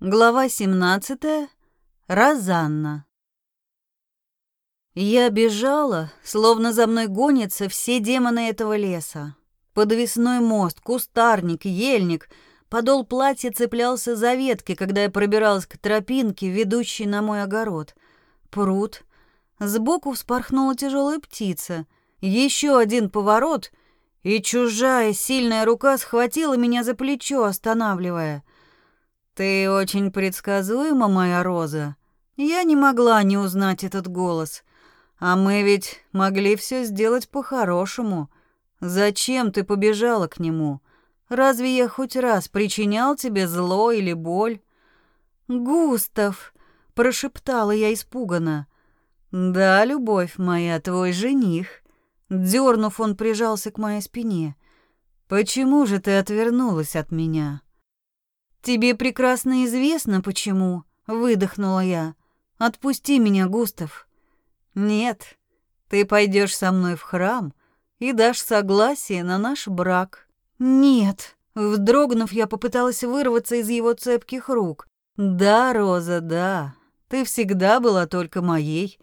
Глава 17. Розанна. Я бежала, словно за мной гонятся все демоны этого леса. Подвесной мост, кустарник, ельник, подол платья цеплялся за ветки, когда я пробиралась к тропинке, ведущей на мой огород. Пруд. Сбоку вспорхнула тяжелая птица. Еще один поворот, и чужая сильная рука схватила меня за плечо, останавливая — «Ты очень предсказуема, моя Роза. Я не могла не узнать этот голос. А мы ведь могли все сделать по-хорошему. Зачем ты побежала к нему? Разве я хоть раз причинял тебе зло или боль?» «Густав!» — прошептала я испуганно. «Да, любовь моя, твой жених». Дернув, он прижался к моей спине. «Почему же ты отвернулась от меня?» «Тебе прекрасно известно, почему», — выдохнула я. «Отпусти меня, Густав». «Нет, ты пойдешь со мной в храм и дашь согласие на наш брак». «Нет», — вдрогнув, я попыталась вырваться из его цепких рук. «Да, Роза, да, ты всегда была только моей,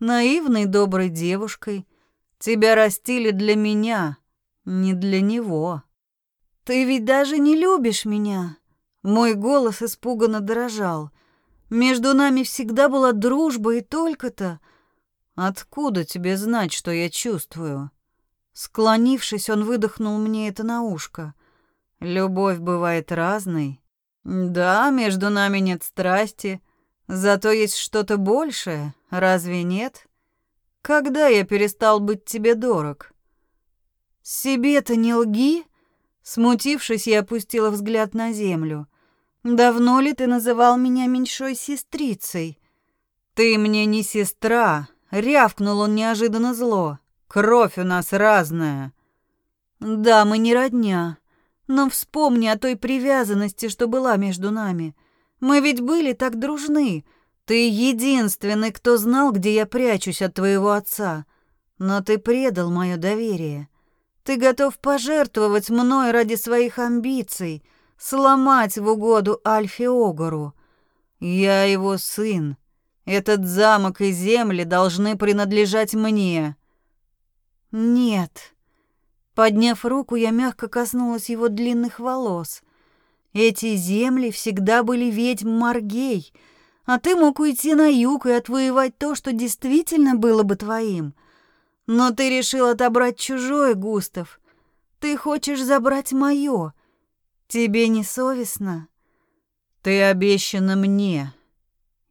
наивной доброй девушкой. Тебя растили для меня, не для него». «Ты ведь даже не любишь меня», мой голос испуганно дрожал. Между нами всегда была дружба и только-то. Откуда тебе знать, что я чувствую? Склонившись, он выдохнул мне это на ушко. Любовь бывает разной. Да, между нами нет страсти, зато есть что-то большее, разве нет? Когда я перестал быть тебе дорог? Себе-то не лги? Смутившись, я опустила взгляд на землю. Давно ли ты называл меня меньшой сестрицей? Ты мне не сестра, рявкнул он неожиданно зло. Кровь у нас разная. Да, мы не родня, но вспомни о той привязанности, что была между нами. Мы ведь были так дружны. Ты единственный, кто знал, где я прячусь от твоего отца. Но ты предал мое доверие. Ты готов пожертвовать мной ради своих амбиций — сломать в угоду Альфе Огору. Я его сын. Этот замок и земли должны принадлежать мне. Нет. Подняв руку, я мягко коснулась его длинных волос. Эти земли всегда были ведьм Маргей, а ты мог уйти на юг и отвоевать то, что действительно было бы твоим. Но ты решил отобрать чужое, Густав. Ты хочешь забрать мое — Тебе не совестно? Ты обещана мне.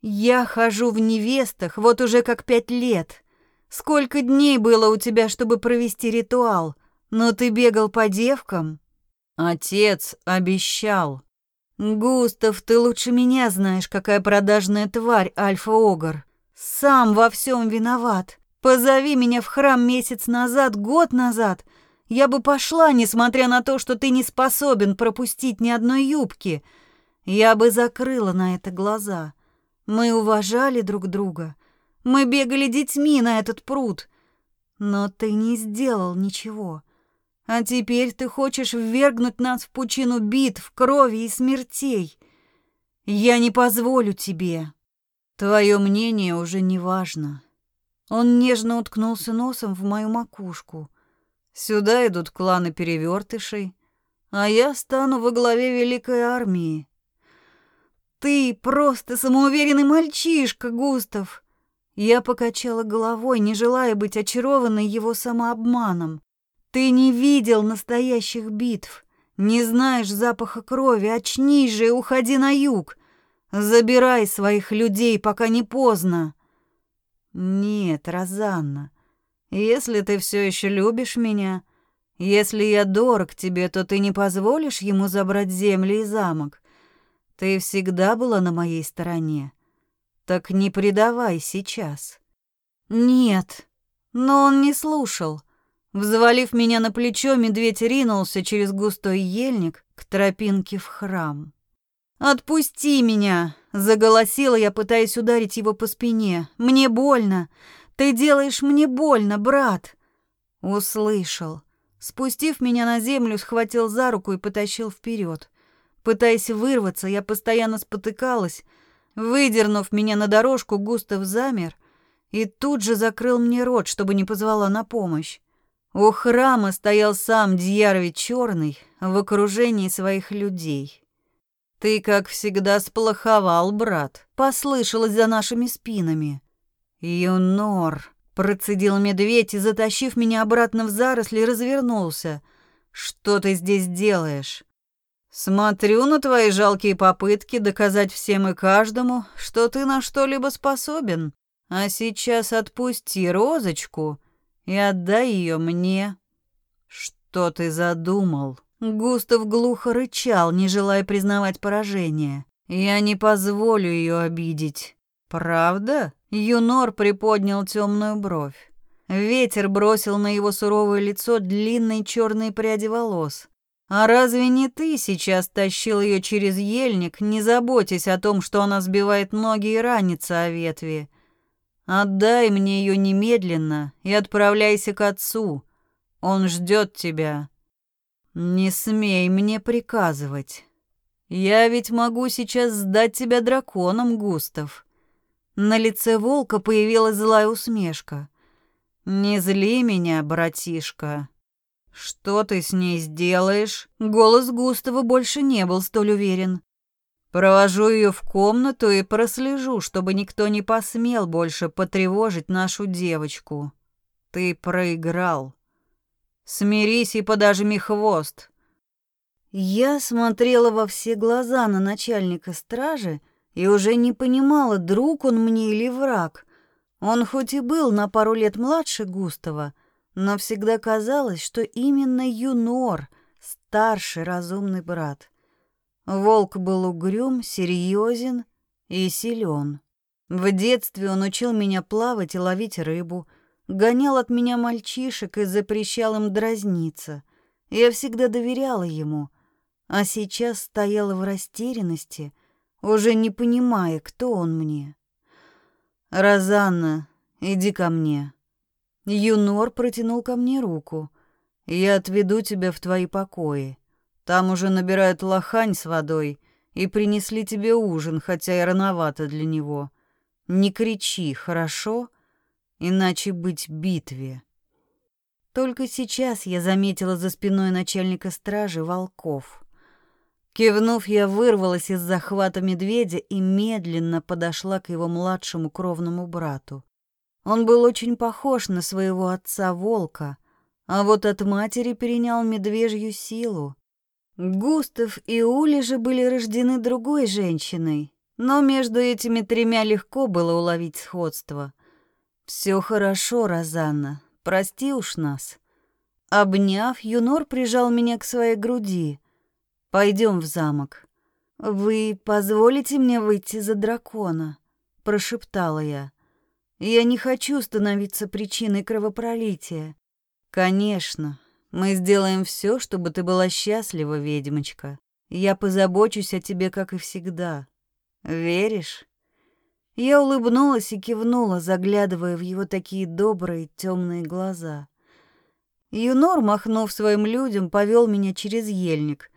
Я хожу в невестах вот уже как пять лет. Сколько дней было у тебя, чтобы провести ритуал? Но ты бегал по девкам? Отец обещал. Густав, ты лучше меня знаешь, какая продажная тварь Альфа-Огр. Сам во всем виноват. Позови меня в храм месяц назад, год назад — я бы пошла, несмотря на то, что ты не способен пропустить ни одной юбки. Я бы закрыла на это глаза. Мы уважали друг друга. Мы бегали детьми на этот пруд. Но ты не сделал ничего. А теперь ты хочешь ввергнуть нас в пучину битв, крови и смертей. Я не позволю тебе. Твое мнение уже не важно. Он нежно уткнулся носом в мою макушку. Сюда идут кланы перевертышей, а я стану во главе великой армии. Ты просто самоуверенный мальчишка, Густав. Я покачала головой, не желая быть очарованной его самообманом. Ты не видел настоящих битв, не знаешь запаха крови, очнись же и уходи на юг. Забирай своих людей, пока не поздно. Нет, Розанна, если ты все еще любишь меня, если я дорог тебе, то ты не позволишь ему забрать земли и замок. Ты всегда была на моей стороне. Так не предавай сейчас. Нет, но он не слушал. Взвалив меня на плечо, медведь ринулся через густой ельник к тропинке в храм. «Отпусти меня!» — заголосила я, пытаясь ударить его по спине. «Мне больно! Ты делаешь мне больно, брат!» Услышал. Спустив меня на землю, схватил за руку и потащил вперед. Пытаясь вырваться, я постоянно спотыкалась. Выдернув меня на дорожку, Густав замер и тут же закрыл мне рот, чтобы не позвала на помощь. У храма стоял сам Дьярович Черный в окружении своих людей. «Ты, как всегда, сплоховал, брат», — послышалось за нашими спинами. «Юнор», — процедил медведь и, затащив меня обратно в заросли, развернулся. «Что ты здесь делаешь?» «Смотрю на твои жалкие попытки доказать всем и каждому, что ты на что-либо способен. А сейчас отпусти розочку и отдай ее мне. Что ты задумал? Густав глухо рычал, не желая признавать поражение. Я не позволю ее обидеть. Правда? Юнор приподнял темную бровь. Ветер бросил на его суровое лицо длинные черные пряди волос. А разве не ты сейчас тащил ее через ельник, не заботясь о том, что она сбивает ноги и ранится о ветви? Отдай мне ее немедленно и отправляйся к отцу. Он ждет тебя. Не смей мне приказывать. Я ведь могу сейчас сдать тебя драконом, Густав. На лице волка появилась злая усмешка. Не зли меня, братишка. Что ты с ней сделаешь? Голос Густава больше не был столь уверен. Провожу ее в комнату и прослежу, чтобы никто не посмел больше потревожить нашу девочку. Ты проиграл. Смирись и подожми хвост. Я смотрела во все глаза на начальника стражи и уже не понимала, друг он мне или враг. Он хоть и был на пару лет младше Густава, но всегда казалось, что именно Юнор — старший разумный брат. Волк был угрюм, серьезен и силен. В детстве он учил меня плавать и ловить рыбу, гонял от меня мальчишек и запрещал им дразниться. Я всегда доверяла ему, а сейчас стояла в растерянности, уже не понимая, кто он мне. «Розанна, иди ко мне». Юнор протянул ко мне руку. «Я отведу тебя в твои покои». Там уже набирают лохань с водой и принесли тебе ужин, хотя и рановато для него. Не кричи, хорошо? Иначе быть битве. Только сейчас я заметила за спиной начальника стражи волков. Кивнув, я вырвалась из захвата медведя и медленно подошла к его младшему кровному брату. Он был очень похож на своего отца-волка, а вот от матери перенял медвежью силу. Густав и Ули же были рождены другой женщиной, но между этими тремя легко было уловить сходство. Все хорошо, Розанна, прости уж нас. Обняв, Юнор прижал меня к своей груди. Пойдем в замок. Вы позволите мне выйти за дракона? прошептала я. Я не хочу становиться причиной кровопролития. Конечно, мы сделаем все, чтобы ты была счастлива, ведьмочка. Я позабочусь о тебе, как и всегда. Веришь?» Я улыбнулась и кивнула, заглядывая в его такие добрые темные глаза. Юнор, махнув своим людям, повел меня через ельник.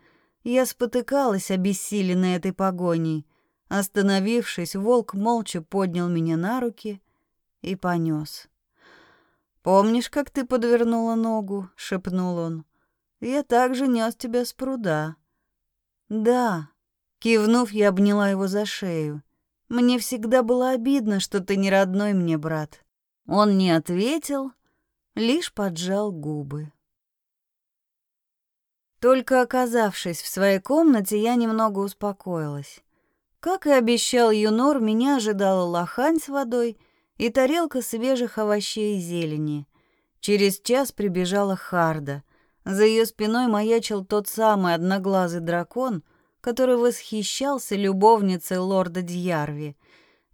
Я спотыкалась, обессиленная этой погоней. Остановившись, волк молча поднял меня на руки и понес. «Помнишь, как ты подвернула ногу?» — шепнул он. «Я также нес тебя с пруда». «Да». Кивнув, я обняла его за шею. «Мне всегда было обидно, что ты не родной мне брат». Он не ответил, лишь поджал губы. Только оказавшись в своей комнате, я немного успокоилась. Как и обещал Юнор, меня ожидала лохань с водой и тарелка свежих овощей и зелени. Через час прибежала Харда. За ее спиной маячил тот самый одноглазый дракон, который восхищался любовницей лорда Дьярви.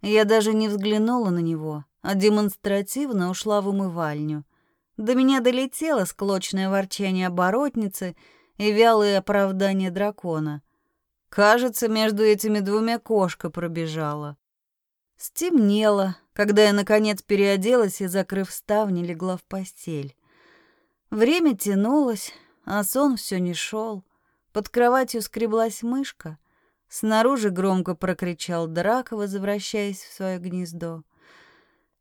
Я даже не взглянула на него, а демонстративно ушла в умывальню. До меня долетело склочное ворчание оборотницы и вялые оправдания дракона. Кажется, между этими двумя кошка пробежала. Стемнело, когда я, наконец, переоделась и, закрыв ставни, легла в постель. Время тянулось, а сон все не шел. Под кроватью скреблась мышка. Снаружи громко прокричал Драко, возвращаясь в свое гнездо.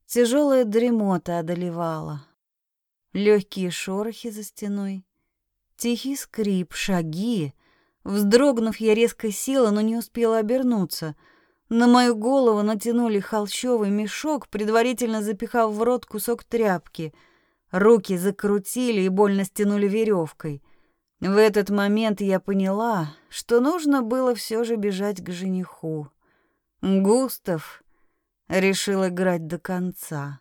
Тяжелая дремота одолевала. Легкие шорохи за стеной. Тихий скрип, шаги. Вздрогнув, я резко села, но не успела обернуться. На мою голову натянули холщовый мешок, предварительно запихав в рот кусок тряпки. Руки закрутили и больно стянули веревкой. В этот момент я поняла, что нужно было все же бежать к жениху. Густав решил играть до конца.